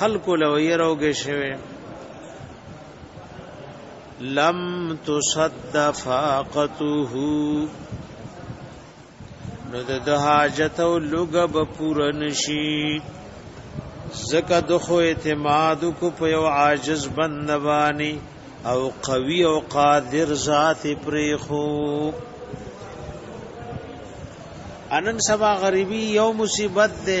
خلق له يروګه شوه لم تصد فاقته نو د حاجت او لګ به پوره نشي زکه د خو اعتماد کو په یو عاجز بندوانی او قوی او قادر ذات پرې خو انن سبا غریبی یو مصیبت ده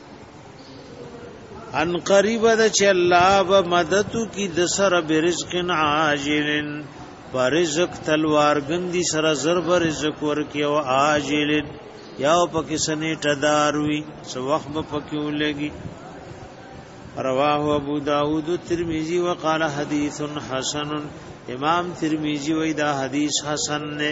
ان قریب د چې الله به مدد کی د سر برزق عاجل پر رزق تلوار غندي سر ضرب رزق ورکی او عاجل یا پکې سنې تداروي سو وخت به پکې ولګي رواه ابو داود ترمذی وقال حدیث حسن امام ترمذی وی دا حدیث حسن نه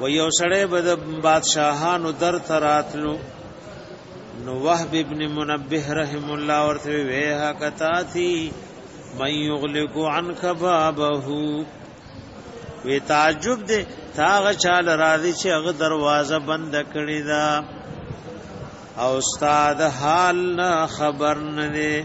و یو سړی به د بادشاهانو در تراتلو نو وهب ابن منبه رحم الله ورته ویه کتاتی من یغلق عنک بابه وی تعجب دې تاغه چاله راضی چې هغه دروازه بند کړی دا او استاد حال نه خبر نه دی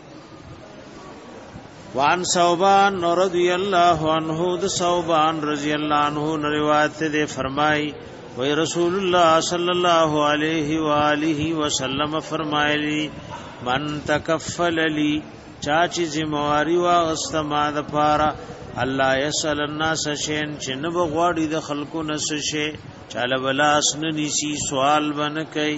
وان صوبان رضی الله عنه د صوبان رضی الله عنه روایت ده فرمای وی رسول الله صلی الله علیه و آله وسلم فرمایلی من تکفل لی چاچی زمواری واغست ما د پاره الله یسل الناس شین چې نه بغواړي د خلکو نس شي چاله ولاس نه نیسی سوال بن کوي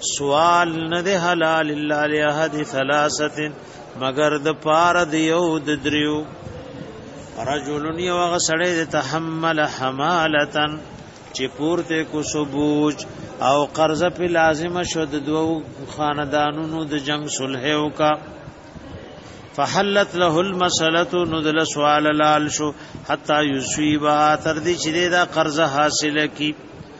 سوال نه ده حلال الا لاحد ثلاثه مگر د پار د یو د دریو رجل یو غسړې د تحمل حمالتن چې پورته کو سبوج او قرضه په لازمه شو د دوو خاندانونو د جنگ صلح او کا فحلت له المساله نذل سوال لال شو حتا یصيبا تر دې چې دا قرضه حاصله کی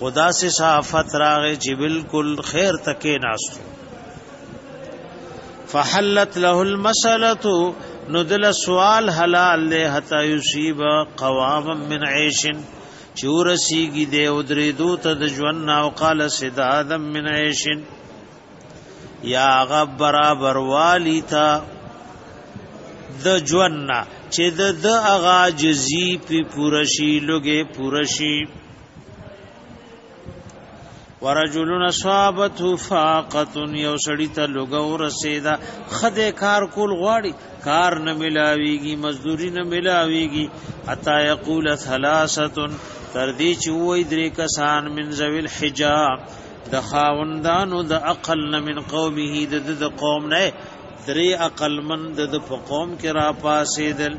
خدا سے صحافت راغې چې بالکل خیر تکې ناست فحلت له المساله نو دل سوال حلال له حتا یصيب قوام من عيش چورسیږي دې او درې دوت د ژوند او قال سداد من عيش یا غ برابر والی تا د ژوند چې د د اغا جزي په پورشي لګي پورشي ورجلون صابت فاقت یو سړی ته لګو رسیدا خده کار کول غواړي کار نه ملاويږي مزدوري نه ملاويږي حتا یقول ثلاثه تر دې چې وای درې کسان من ذویل حجا د خاوندانو د عقل نه من قومه د د قوم نه درې عقل مند د قوم کې را پاسېدل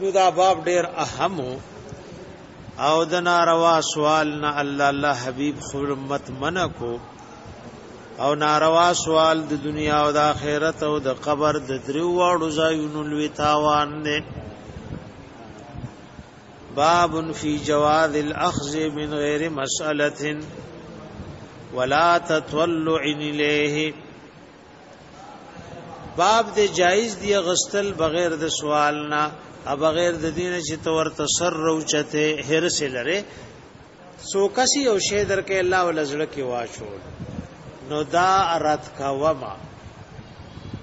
نو دا باب ډیر اهم او د ناروا سوال نه الله الله حبیب خپل امت منع کو او ناروا سوال د دنیا او د آخرت او د قبر د دریو واړو ځایونو لوی تاوان نه باب فی جواز الاخذ من غیر مسأله ولا تتولع الیه باب دې جایز دی غستل بغیر د سوال نه او بغیر د دین چې تور تسر روچته هر سه لره سو کسی او شی درکې الله ول زړه کې واچو نو دا رات کا وما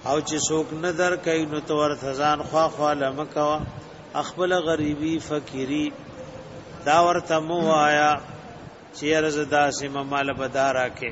او چې څوک نه درکې نو تور ثزان خوا خوا لمکا خپل غریبی فقيري دا ورته مو آیا چې رزدا سم مال بدارا کې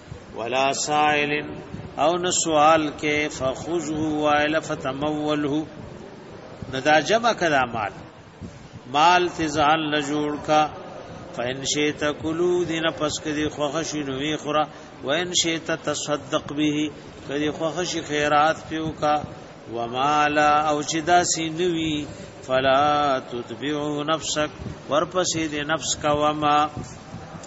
ولا سائل او نو سوال کې فخذه وائل فتموله ندا جمع کدا مال مال تزال لجوړ کا فإن شئت کلو دین پس کدی خوښ نوې خورا وإن شئت تصدق به کدی خوښ خیرات پیو کا ومالا او چې دا سینوي فلا تتبعو نفسک ورپسې د نفس کا وما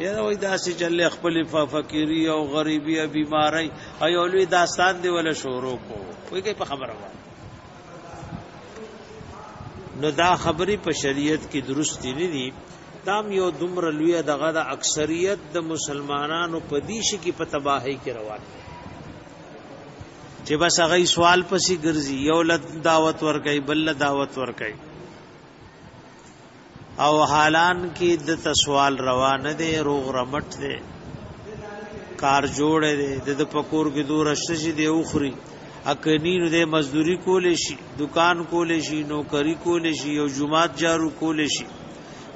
یره وای داسې چل خپل فقيري او غريبي او بيماري ايو لوی داستان دی ولا شروع کو وای کې په خبره وای نو دا خبرې په شریعت کې درست دي نه دي دام یو دمر لوی دغه د اکثریت د مسلمانانو په دیش کې په تباہی کې روان دي چې بس هغه سوال پسې ګرځي یو لد دعوت ور کوي بل دعوت ور کوي او حالان کې د تسوال روا نه دی روغ رمټ دی کار جوړ دی د پکور کې دور ششي دی اوخري اکنی نو د مزدوري کول شي دکان کول شي نوکری کول شي او جمعات جارو کول شي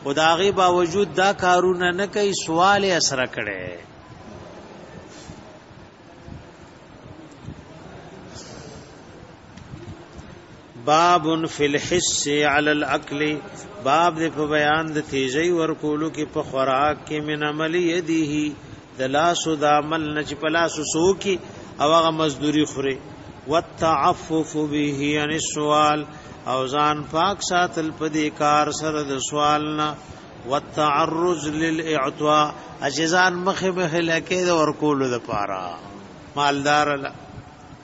خداغي باوجود دا کارونه نه کوي سوال اثر کړي باب فی الحس علی الاکل باب د په بیان د تیزی ورکولو کې په خوراک کې من عمل یده د لاسو د عمل نه چې په لاسو سو کې او هغه مزدوری خوري والتعفف به عن السوال او ځان پاک ساتل په دې کار سره د سوال نه والتعرض للاعطاء اجزان مخه به لکه د ورکول د پاره مالدار لا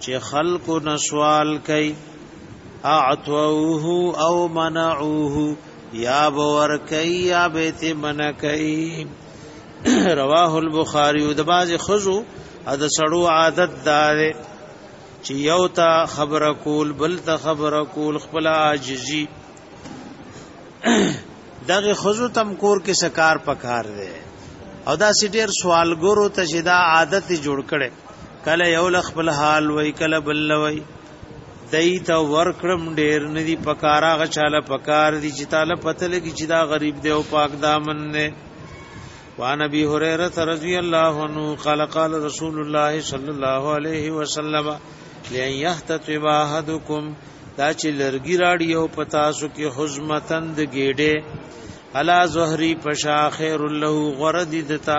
چې خلق نسوال کوي اعتوه او منعوه یا باور کوي یا به ته من کوي رواه البخاری د باز خزو ا د سړو عادت دار چې یو تا خبره کول بل تا خبره کول خپل عاجزي دغه خزو تم کور کې سکار پکار دی او دا سټیر سوالګرو ته چې دا عادت جوړ کړي کله یو لخ بل حال وای کله بل وای دای ته ورکړم ډیر ندی پکارا غچاله پکار دی چې تعالی پته لګی چې دا غریب دی او پاک دامن نه وان ابي هريره رضي الله عنه قال قال رسول الله صلى الله عليه وسلم لئن يحتطب احدكم دا چې لرګي راړي او پتا سو کې حزمتند ګېډه علا زهري پشا خير له غرد دتا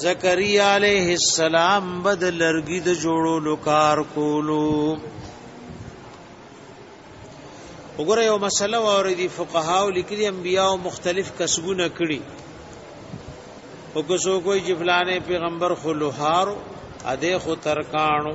زکریا علیہ السلام بد لرګي د جوړولو کار کولو وګوره یو مسله واره دي فقها او لیکلي انبیا او مختلف کسبونه کړي او که څوک وي چې فلانه پیغمبر خلوهار اده خو ترکانو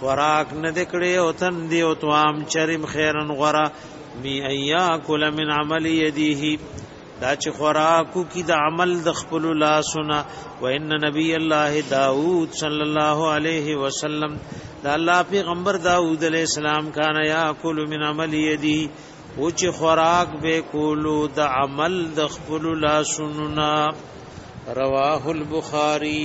خوراک نه دکړي او تن دی او توام چرم خیرن غرا می ایا کل من عمل یدیه دا چې خوراکو کی د عمل د خپل لاسونه و ان نبی الله داوود صلی الله علیه وسلم دا الله پیغمبر داوود علیہ السلام کان یاکل من عمل یدی او چې خوراک به کولو د عمل د خپل لاسونه رواه البخاری